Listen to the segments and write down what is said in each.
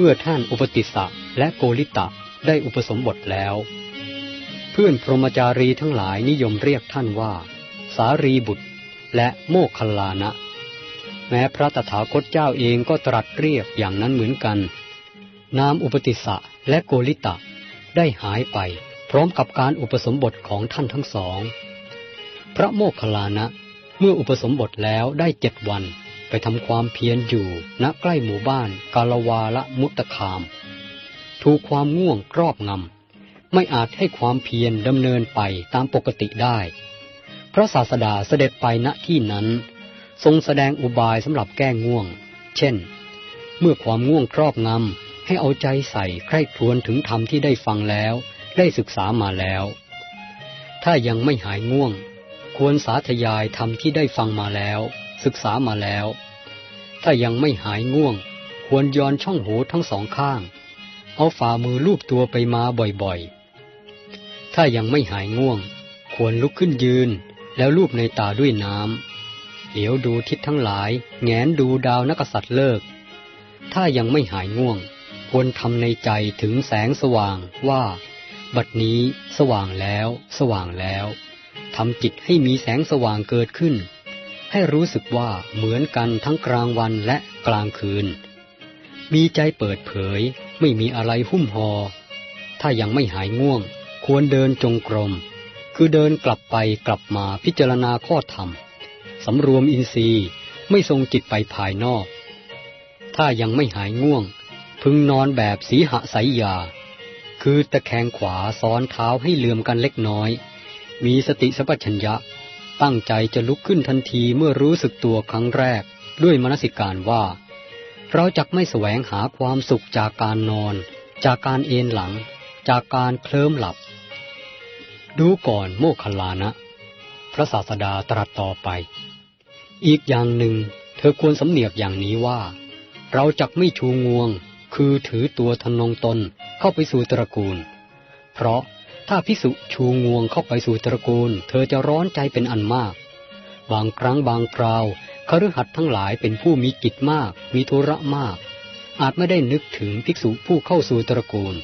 เมื่อท่านอุปติสะและโกริตะได้อุปสมบทแล้ว เพื่อนพรหมจารีทั้งหลายนิยมเรียกท่านว่า สารีบุตรและโมคคัลลานะ แม้พระตถาคตเจ้าเองก็ตรัสเรียกอย่างนั้นเหมือนกัน นามอุปติสะและโกริตะได้หายไปพร้อมกับการอุปสมบทของท่านทั้งสอง พระโมคคัลลานะเมื่ออุปสมบทแล้วได้เจ็ดวัน ไปทำความเพียรอยู่ณใกล้หมู่บ้านกาลวาละมุตตคาม ถูกความง่วงครอบงำ ไม่อาจให้ความเพียรดำเนินไปตามปกติได้ พระศาสดาเสด็จไปณที่นั้น ทรงแสดงอุบายสำหรับแก้ง่วง เช่น เมื่อความง่วงครอบงำ ให้เอาใจใส่ใคร่ครวญถึงธรรมที่ได้ฟังแล้ว ได้ศึกษามาแล้ว ถ้ายังไม่หายง่วง ควรสาธยายธรรมที่ได้ฟังมาแล้ว ศึกษามาแล้ว ถ้ายังไม่หายง่วง ควรย้อนช่องหูทั้งสองข้าง เอาฝ่ามือลูบตัวไปมาบ่อยๆ ถ้ายังไม่หายง่วง ควรลุกขึ้นยืน แล้วลูบในตาด้วยน้ำเหลียวดูทิศทั้งหลาย แงนดูดาวนักษัตริย์เลิก ถ้ายังไม่หายง่วง ควรทำในใจถึงแสงสว่างว่า บัดนี้สว่างแล้ว สว่างแล้วทำจิตให้มีแสงสว่างเกิดขึ้น ให้รู้สึกว่าเหมือนกันทั้งกลางวันและกลางคืน มีใจเปิดเผยไม่มีอะไรหุ้มหอ ถ้ายังไม่หายง่วง ควรเดินจงกรม คือเดินกลับไปกลับมาพิจารณาข้อธรรม สำรวมอินทรีย์ไม่ทรงจิตไปภายนอก ถ้ายังไม่หายง่วง พึงนอนแบบสีหสายยา คือตะแคงขวาซ้อนเท้าให้เลื่อมกันเล็กน้อย มีสติสัพชัญญะ ตั้งใจจะลุกขึ้นทันทีเมื่อรู้สึกตัวครั้งแรก ด้วยมนสิการว่า เราจะไม่แสวงหาความสุขจากการนอน จากการเอนหลัง จากการเคลิ้มหลับ ดูก่อนโมคคลานะ พระศาสดาตรัสต่อไป อีกอย่างหนึ่ง เธอควรสำเนียกอย่างนี้ว่า เราจะไม่ชูงวง คือถือตัวทนงตนเข้าไปสู่ตระกูล เพราะ ถ้าพิสุชูงวงเข้าไปสู่ตระกูล เธอจะร้อนใจเป็นอันมาก บางครั้งบางคราวคฤหัสถ์ทั้งหลายเป็นผู้มีกิจมาก มีธุระมาก อาจไม่ได้นึกถึงภิกษุผู้เข้าสู่ตระกูล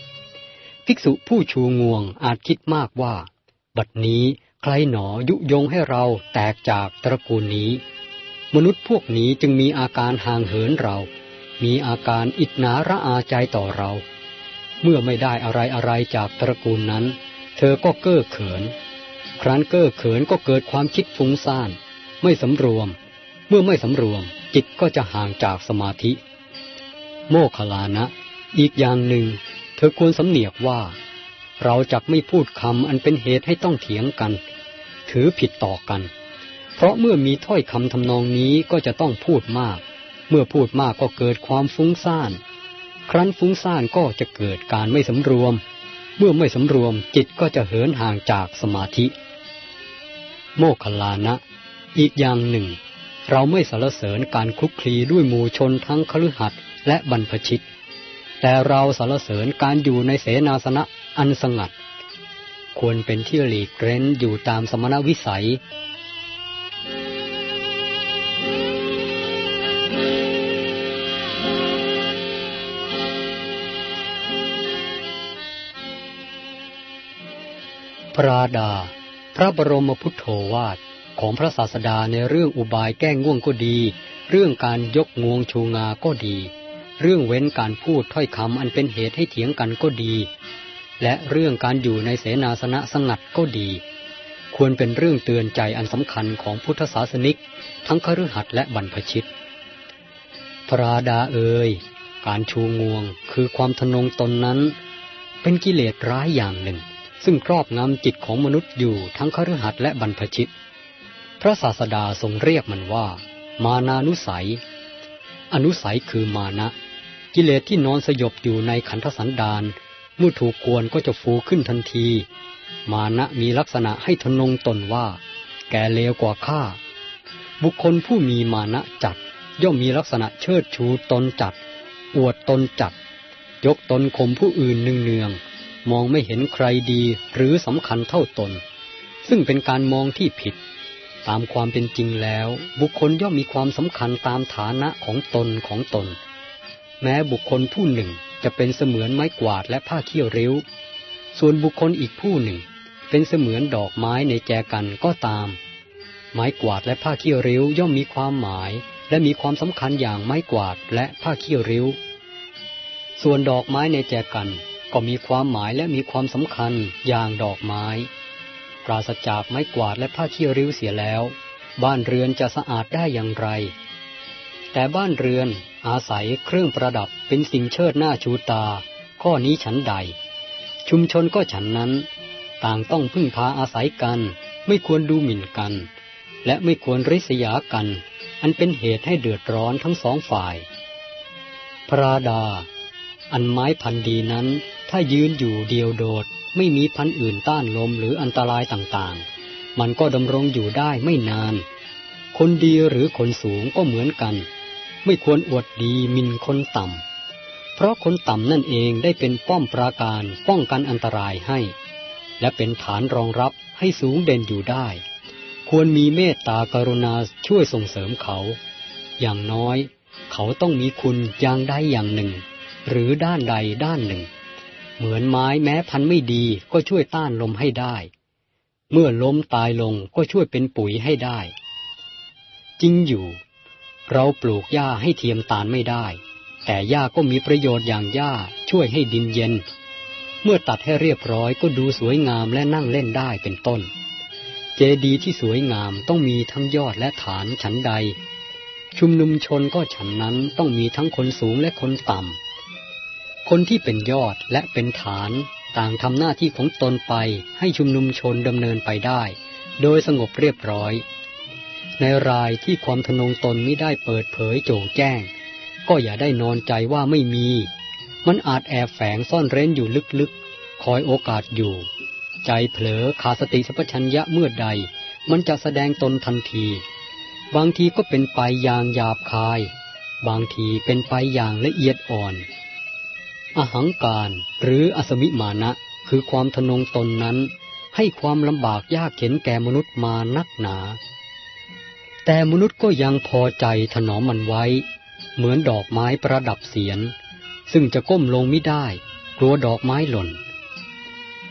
ภิกษุผู้ชูงวงอาจคิดมากว่า บัดนี้ใครหนอยุยงให้เราแตกจากตระกูลนี้ มนุษย์พวกนี้จึงมีอาการห่างเหินเรา มีอาการอิจนาระอาใจต่อเรา เมื่อไม่ได้อะไรอะไรจากตระกูลนั้น อก็เก้อเขิน ครั้นเก้อเขินก็เกิดความคิดฟุ้งซ่าน ไม่สำรวม เมื่อไม่สำรวม จิตก็จะห่างจากสมาธิ โมคลานะ อีกอย่างหนึ่ง เธอควรสำเนียกว่า เราจะไม่พูดคำอันเป็นเหตุให้ต้องเถียงกัน ถือผิดต่อกัน เพราะเมื่อมีถ้อยคำทำนองนี้ก็จะต้องพูดมาก เมื่อพูดมากก็เกิดความฟุ้งซ่าน ครั้นฟุ้งซ่านก็จะเกิดการไม่สำรวม เมื่อไม่สำรวมจิตก็จะเหินห่างจากสมาธิ โมคลานะ อีกอย่างหนึ่ง เราไม่สรรเสริญการคลุกคลีด้วยหมู่ชนทั้งคฤหัสถ์และบรรพชิต แต่เราสรรเสริญการอยู่ในเสนาสนะอันสงัด ควรเป็นที่หลีกเร้นอยู่ตามสมณวิสัย พระดา พระบรมพุทโธวาทของพระศาสดาในเรื่องอุบายแก้ง่วงก็ดี เรื่องการยกงวงชูงาก็ดี เรื่องเว้นการพูดถ้อยคำอันเป็นเหตุให้เถียงกันก็ดี และเรื่องการอยู่ในเสนาสนะสงัดก็ดี ควรเป็นเรื่องเตือนใจอันสำคัญของพุทธศาสนิก ทั้งคฤหัสถ์และบรรพชิต พระดาเอ่ยการชูงวงคือความทนงตนนั้น เป็นกิเลสร้ายอย่างหนึ่ง ซึ่งครอบงำจิตของมนุษย์อยู่ทั้งคฤหัสถ์และบรรพชิต พระศาสดาทรงเรียกมันว่า มานานุสัย อนุสัยคือมานะ กิเลสที่นอนสยบอยู่ในขันธสันดานเมื่อถูกกวนก็จะฟูขึ้นทันที มานะมีลักษณะให้ทนงตนว่า แกเลวกว่าข้า บุคคลผู้มีมานะจัด ย่อมมีลักษณะเชิดชูตนจัด อวดตนจัด ยกตนข่มผู้อื่นเนือง มองไม่เห็นใครดีหรือสำคัญเท่าตน ซึ่งเป็นการมองที่ผิด ตามความเป็นจริงแล้ว บุคคลย่อมมีความสำคัญตามฐานะของตนของตน แม้บุคคลผู้หนึ่งจะเป็นเสมือนไม้กวาดและผ้าเขี้ยวริ้ว ส่วนบุคคลอีกผู้หนึ่ง เป็นเสมือนดอกไม้ในแจกันก็ตาม ไม้กวาดและผ้าเขี้ยวริ้วย่อมมีความหมาย และมีความสำคัญอย่างไม้กวาดและผ้าเขี้ยวริ้ว ส่วนดอกไม้ในแจกัน ก็มีความหมายและมีความสำคัญอย่างดอกไม้ ปราศจากไม้กวาดและผ้าขี้ริ้วเสียแล้ว บ้านเรือนจะสะอาดได้อย่างไร แต่บ้านเรือนอาศัยเครื่องประดับเป็นสิ่งเชิดหน้าชูตา ข้อนี้ฉันใด ชุมชนก็ฉันนั้น ต่างต้องพึ่งพาอาศัยกัน ไม่ควรดูหมิ่นกัน และไม่ควรริษยากัน อันเป็นเหตุให้เดือดร้อนทั้งสองฝ่าย พระดา อันไม้พันดีนั้น ถ้ายืนอยู่เดียวโดด ไม่มีพันอื่นต้านลมหรืออันตรายต่างๆ มันก็ดำรงอยู่ได้ไม่นาน คนดีหรือคนสูงก็เหมือนกัน ไม่ควรอวดดีมินคนต่ำ เพราะคนต่ำนั่นเองได้เป็นป้อมปราการป้องกันอันตรายให้ และเป็นฐานรองรับให้สูงเด่นอยู่ได้ ควรมีเมตตากรุณาช่วยส่งเสริมเขา อย่างน้อย เขาต้องมีคุณอย่างใดอย่างหนึ่ง หรือด้านใดด้านหนึ่ง เหมือนไม้แม้พันไม่ดีก็ช่วยต้านลมให้ได้ เมื่อล้มตายลงก็ช่วยเป็นปุ๋ยให้ได้ จริงอยู่ เราปลูกหญ้าให้เทียมตาลไม่ได้ แต่หญ้าก็มีประโยชน์อย่างหญ้าช่วยให้ดินเย็น เมื่อตัดให้เรียบร้อยก็ดูสวยงามและนั่งเล่นได้เป็นต้น เจดีย์ที่สวยงามต้องมีทั้งยอดและฐานฉันใดชุมนุมชนก็ฉันนั้นต้องมีทั้งคนสูงและคนต่ำ คนที่เป็นยอดและเป็นฐาน ต่างทำหน้าที่ของตนไปให้ชุมนุมชนดำเนินไปได้ โดยสงบเรียบร้อย ในรายที่ความทนงตนไม่ได้เปิดเผยโจงแจ้ง ก็อย่าได้นอนใจว่าไม่มี มันอาจแอบแฝงซ่อนเร้นอยู่ลึกๆ คอยโอกาสอยู่ ใจเผลอขาดสติสัพชัญญะเมื่อใด มันจะแสดงตนทันที บางทีก็เป็นไปอย่างหยาบคาย บางทีเป็นไปอย่างละเอียดอ่อน อหังการหรืออสมิมานะคือความทนงตนนั้น ให้ความลำบากยากเข็นแก่มนุษย์มานักหนา แต่มนุษย์ก็ยังพอใจถนอมมันไว้ เหมือนดอกไม้ประดับเสียน ซึ่งจะก้มลงไม่ได้ กลัวดอกไม้หล่น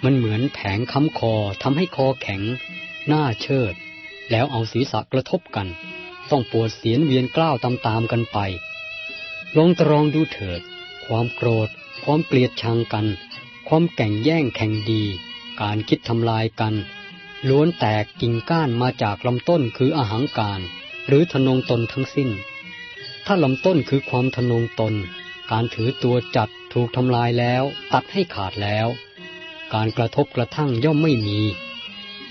มันเหมือนแผงค้ำคอทำให้คอแข็ง หน้าเชิด แล้วเอาศีรษะกระทบกัน ต้องปวดเสียนเวียนกล้าวตามๆกันไป ลองตรองดูเถิด ความโกรธ ความเกลียดชังกัน ความแก่งแย่งแข่งดี การคิดทำลายกัน ล้วนแตกกิ่งก้านมาจากลำต้นคืออาหางการ หรือทนงตนทั้งสิ้น ถ้าลำต้นคือความทนงตน การถือตัวจัดถูกทำลายแล้ว ตัดให้ขาดแล้ว การกระทบกระทั่งย่อมไม่มี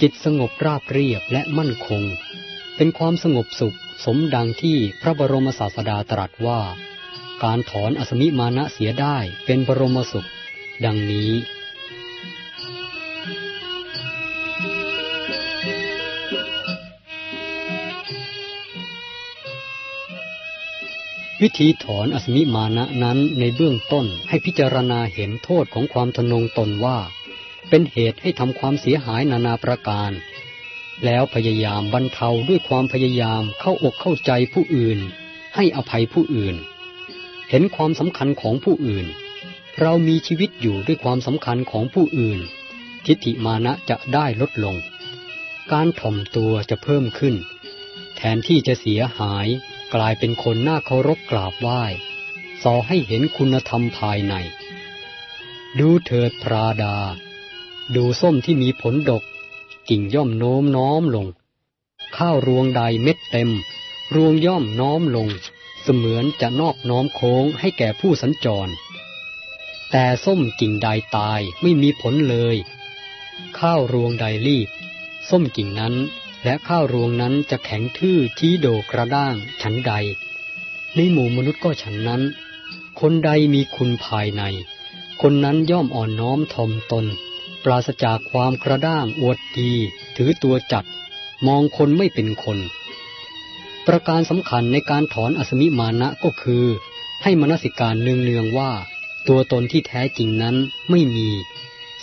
จิตสงบราบเรียบและมั่นคง เป็นความสงบสุขสมดังที่พระบรมศาสดาตรัสว่า การถอนอสมิมานะเสียได้เป็นบรมสุข ดังนี้ วิธีถอนอสมิมานะนั้นในเบื้องต้นให้พิจารณาเห็นโทษของความทนงตนว่า เป็นเหตุให้ทำความเสียหายนานาประการแล้วพยายามบรรเทาด้วยความพยายามเข้าอกเข้าใจผู้อื่น ให้อภัยผู้อื่น เห็นความสำคัญของผู้อื่น เรามีชีวิตอยู่ด้วยความสำคัญของผู้อื่น ทิฏฐิมานะจะได้ลดลง การถ่อมตัวจะเพิ่มขึ้น แทนที่จะเสียหายกลายเป็นคนน่าเคารพกราบไหว้สอให้เห็นคุณธรรมภายใน ดูเถิดพราดา ดูส้มที่มีผลดก กิ่งย่อมโน้มน้อมลง ข้าวรวงใดเม็ดเต็ม รวงย่อมน้อมลง เสมือนจะนอบน้อมโค้งให้แก่ผู้สัญจร แต่ส้มกิ่งใดตายไม่มีผลเลย ข้าวรวงใดรีบ ส้มกิ่งนั้นและข้าวรวงนั้นจะแข็งทื่อชี้โดกระด้างฉันใด ในหมู่มนุษย์ก็ฉันนั้น คนใดมีคุณภายใน คนนั้นย่อมอ่อนน้อมทอมตน ปราศจากความกระด้างอวดดี ถือตัวจัด มองคนไม่เป็นคน ประการสำคัญในการถอนอสมิมานะก็คือ ให้มนสิการเนืองๆว่า ตัวตนที่แท้จริงนั้นไม่มี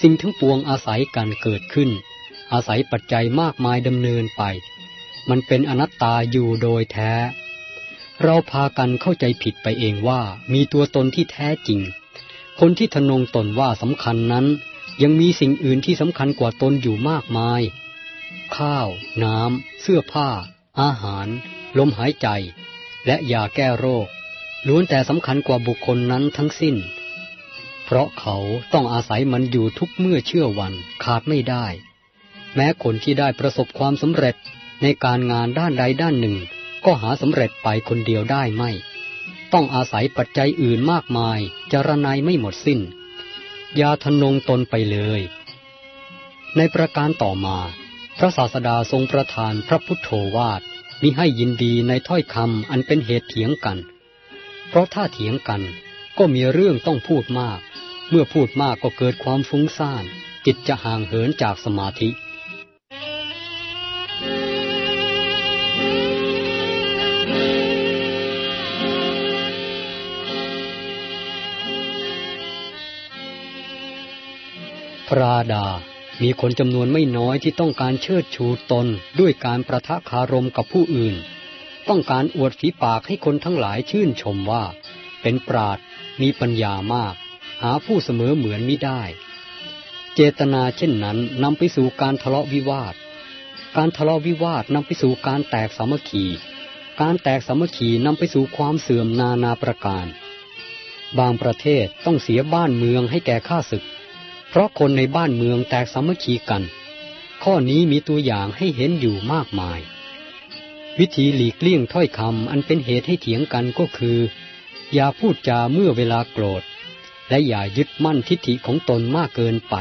สิ่งทั้งปวงอาศัยการเกิดขึ้น อาศัยปัจจัยมากมายดำเนินไป มันเป็นอนัตตาอยู่โดยแท้ เราพากันเข้าใจผิดไปเองว่ามีตัวตนที่แท้จริง คนที่ทนงตนว่าสำคัญนั้น ยังมีสิ่งอื่นที่สำคัญกว่าตนอยู่มากมาย ข้าว น้ำ เสื้อผ้า อาหาร ลมหายใจ และยาแก้โรค ล้วนแต่สำคัญกว่าบุคคลนั้นทั้งสิ้น เพราะเขาต้องอาศัยมันอยู่ทุกเมื่อเชื่อวันขาดไม่ได้ แม้คนที่ได้ประสบความสำเร็จในการงานด้านใดด้านหนึ่ง ก็หาสำเร็จไปคนเดียวได้ไม่ ต้องอาศัยปัจจัยอื่นมากมายจารนายไม่หมดสิ้น ยาทนงตนไปเลย ในประการต่อมา พระศาสดาทรงประทานพระพุทโธวาท มิให้ยินดีในถ้อยคำอันเป็นเหตุเถียงกัน เพราะถ้าเถียงกันก็มีเรื่องต้องพูดมาก เมื่อพูดมากก็เกิดความฟุ้งซ่าน จิตจะห่างเหินจากสมาธิพระดา มีคนจำนวนไม่น้อยที่ต้องการเชิดชูตนด้วยการประทะคารมกับผู้อื่น ต้องการอวดฝีปากให้คนทั้งหลายชื่นชมว่า เป็นปราดมีปัญญามาก หาผู้เสมอเหมือนมิได้ เจตนาเช่นนั้นนำไปสู่การทะเลาะวิวาท การทะเลาะวิวาทนำไปสู่การแตกสามัคคี การแตกสามัคคีนำไปสู่ความเสื่อมนานาประการ บางประเทศต้องเสียบ้านเมืองให้แก่ข้าศึก เพราะคนในบ้านเมืองแตกสามัคคีกัน ข้อนี้มีตัวอย่างให้เห็นอยู่มากมาย วิธีหลีกเลี่ยงถ้อยคำอันเป็นเหตุให้เถียงกันก็คือ อย่าพูดจาเมื่อเวลาโกรธ และอย่ายึดมั่นทิฏฐิของตนมากเกินไป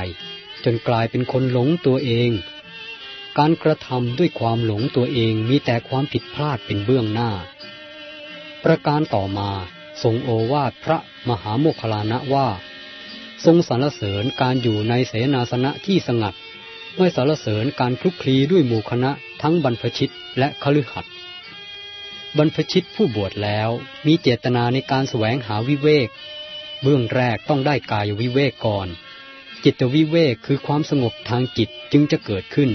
จนกลายเป็นคนหลงตัวเอง การกระทำด้วยความหลงตัวเองมีแต่ความผิดพลาดเป็นเบื้องหน้า ประการต่อมาทรงโอวาทพระมหาโมคคลานะว่า ทรงสรรเสริญการอยู่ในเสนาสนะที่สงัดไม่สรรเสริญการคลุกคลีด้วยหมู่คณะทั้งบรรพชิตและคฤหัสถ์บรรพชิตผู้บวชแล้วมีเจตนาในการแสวงหาวิเวก เบื้องแรกต้องได้กายวิเวกก่อน จิตวิเวกคือความสงบทางจิตจึงจะเกิดขึ้น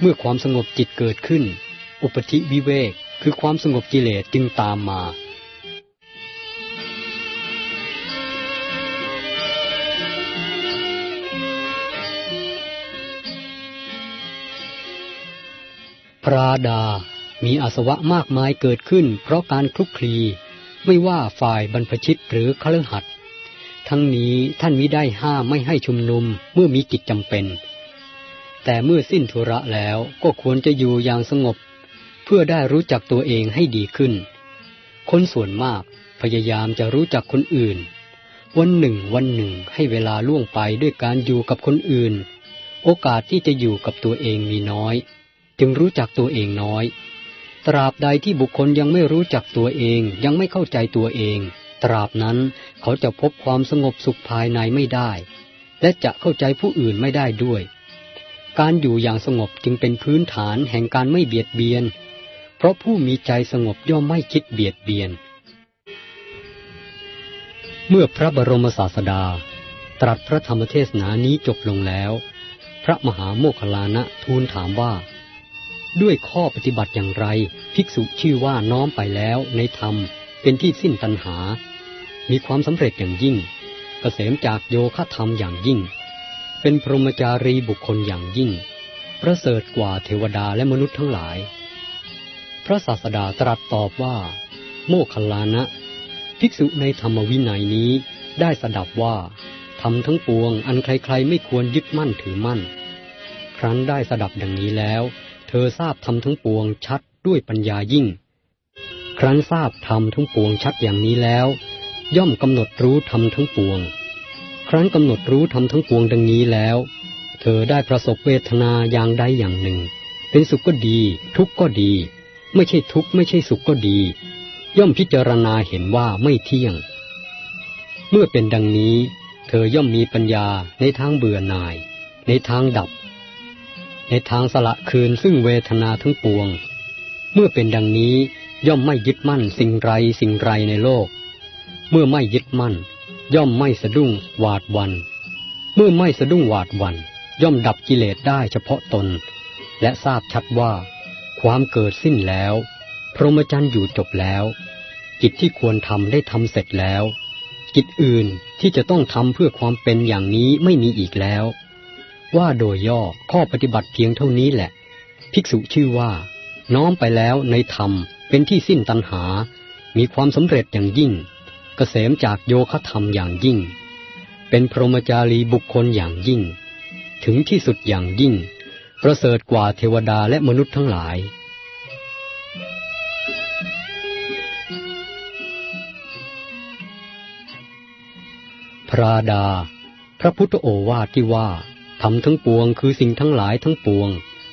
เมื่อความสงบจิตเกิดขึ้น อุปธิวิเวกคือความสงบกิเลสจึงตามมา พระดา มีอาสวะมากมายเกิดขึ้น เพราะการคลุกคลี ไม่ว่าฝ่ายบรรพชิตหรือคฤหัสถ์ทั้งนี้ท่านมิได้ห้ามไม่ให้ชุมนุมเมื่อมีกิจจำเป็น แต่เมื่อสิ้นธุระแล้วก็ควรจะอยู่อย่างสงบ เพื่อได้รู้จักตัวเองให้ดีขึ้น คนส่วนมากพยายามจะรู้จักคนอื่น วันหนึ่งวันหนึ่งให้เวลาล่วงไปด้วยการอยู่กับคนอื่น โอกาสที่จะอยู่กับตัวเองมีน้อย จึงรู้จักตัวเองน้อย ตราบใดที่บุคคลยังไม่รู้จักตัวเองยังไม่เข้าใจตัวเอง ตราบนั้นเขาจะพบความสงบสุขภายในไม่ได้ และจะเข้าใจผู้อื่นไม่ได้ด้วย การอยู่อย่างสงบจึงเป็นพื้นฐานแห่งการไม่เบียดเบียน เพราะผู้มีใจสงบย่อมไม่คิดเบียดเบียน เมื่อพระบรมศาสดา ตรัสพระธรรมเทศนานี้จบลงแล้วพระมหาโมคคลานะทูลถามว่า ด้วยข้อปฏิบัติอย่างไร ภิกษุชื่อว่าน้อมไปแล้วในธรรม เป็นที่สิ้นตัณหา มีความสำเร็จอย่างยิ่งเกษมจากโยคะธรรมอย่างยิ่ง เป็นพรหมจารีบุคคลอย่างยิ่ง ประเสริฐกว่าเทวดาและมนุษย์ทั้งหลาย พระศาสดาตรัสตอบว่า โมคคลานะ ภิกษุในธรรมวินัยนี้ได้สดับว่าทำทั้งปวงอันใครๆไม่ควรยึดมั่นถือมั่น ครั้นได้สดับดังนี้แล้ว ธอทราบธรรมทั้งปวงชัดด้วยปัญญายิ่ง ครั้นทราบธรรมทั้งปวงชัดอย่างนี้แล้ว ย่อมกำหนดรู้ธรรมทั้งปวง ครั้นกำหนดรู้ธรรมทั้งปวงดังนี้แล้ว เธอได้ประสบเวทนาอย่างใดอย่างหนึ่ง เป็นสุขก็ดี ทุกข์ก็ดี ไม่ใช่ทุกข์ไม่ใช่สุขก็ดี ย่อมพิจารณาเห็นว่าไม่เที่ยง เมื่อเป็นดังนี้ เธอย่อมมีปัญญาในทางเบื่อหน่าย ในทางดับ ในทางสละคืนซึ่งเวทนาทั้งปวง เมื่อเป็นดังนี้ย่อมไม่ยึดมั่นสิ่งไรสิ่งไรในโลก เมื่อไม่ยึดมั่น ย่อมไม่สะดุ้งหวาดวัน เมื่อไม่สะดุ้งหวาดวัน ย่อมดับกิเลสได้เฉพาะตน และทราบชัดว่า ความเกิดสิ้นแล้ว พรหมจรรย์อยู่จบแล้ว กิจที่ควรทำได้ทำเสร็จแล้ว กิจอื่นที่จะต้องทำเพื่อความเป็นอย่างนี้ไม่มีอีกแล้ว ว่าโดยย่อข้อปฏิบัติเพียงเท่านี้แหละ ภิกษุชื่อว่า น้อมไปแล้วในธรรมเป็นที่สิ้นตัณหา มีความสำเร็จอย่างยิ่งกเกษมจากโยคธรรมอย่างยิ่ง เป็นพรหมจารีบุคคลอย่างยิ่ง ถึงที่สุดอย่างยิ่ง ประเสริฐกว่าเทวดาและมนุษย์ทั้งหลายพระดา พระพุทธโอวาทที่ว่า ทำทั้งปวงคือสิ่งทั้งหลายทั้งปวง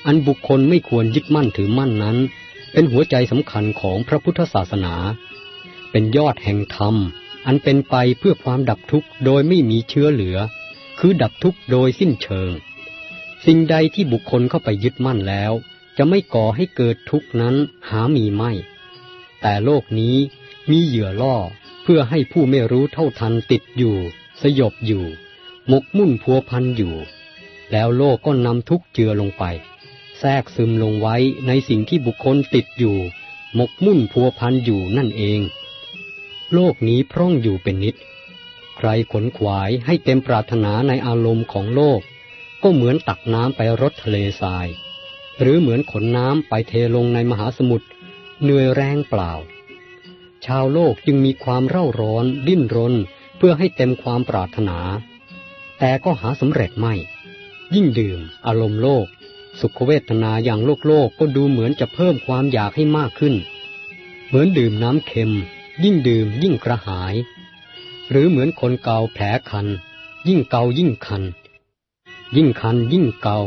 อันบุคคลไม่ควรยึดมั่นถือมั่นนั้น เป็นหัวใจสำคัญของพระพุทธศาสนา เป็นยอดแห่งธรรม อันเป็นไปเพื่อความดับทุกข์โดยไม่มีเชื้อเหลือ คือดับทุกข์โดยสิ้นเชิง สิ่งใดที่บุคคลเข้าไปยึดมั่นแล้ว จะไม่ก่อให้เกิดทุกข์นั้นหามีไม่ แต่โลกนี้มีเหยื่อล่อเพื่อให้ผู้ไม่รู้เท่าทันติดอยู่ สยบอยู่ หมกมุ่นพัวพันอยู่ แล้วโลกก็นำทุกเจือลงไป แทรกซึมลงไว้ในสิ่งที่บุคคลติดอยู่ หมกมุ่นพัวพันอยู่นั่นเอง โลกนี้พร่องอยู่เป็นนิด ใครขนขวายให้เต็มปรารถนาในอารมณ์ของโลก ก็เหมือนตักน้ำไปรดทะเลทราย หรือเหมือนขนน้ำไปเทลงในมหาสมุทรเหนื่อยแรงเปล่า ชาวโลกจึงมีความเร่าร้อนดิ้นรนเพื่อให้เต็มความปรารถนา แต่ก็หาสำเร็จไม่ ยิ่งดื่ม อารมณ์โลก สุขเวทนาอย่างโลกโลกก็ดูเหมือนจะเพิ่มความอยากให้มากขึ้น เหมือนดื่มน้ำเค็ม ยิ่งดื่มยิ่งกระหาย หรือเหมือนคนเกาแผลคัน ยิ่งเกายิ่งคัน ยิ่งคันยิ่งเกา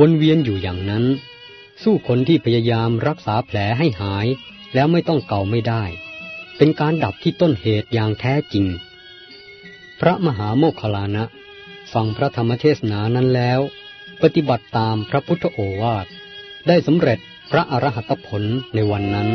วนเวียนอยู่อย่างนั้น สู้คนที่พยายามรักษาแผลให้หาย แล้วไม่ต้องเกาไม่ได้ เป็นการดับที่ต้นเหตุอย่างแท้จริง พระมหาโมคคลานะ ฟังพระธรรมเทศนานั้นแล้ว ปฏิบัติตามพระพุทธโอวาท ได้สำเร็จพระอรหัตผลในวันนั้น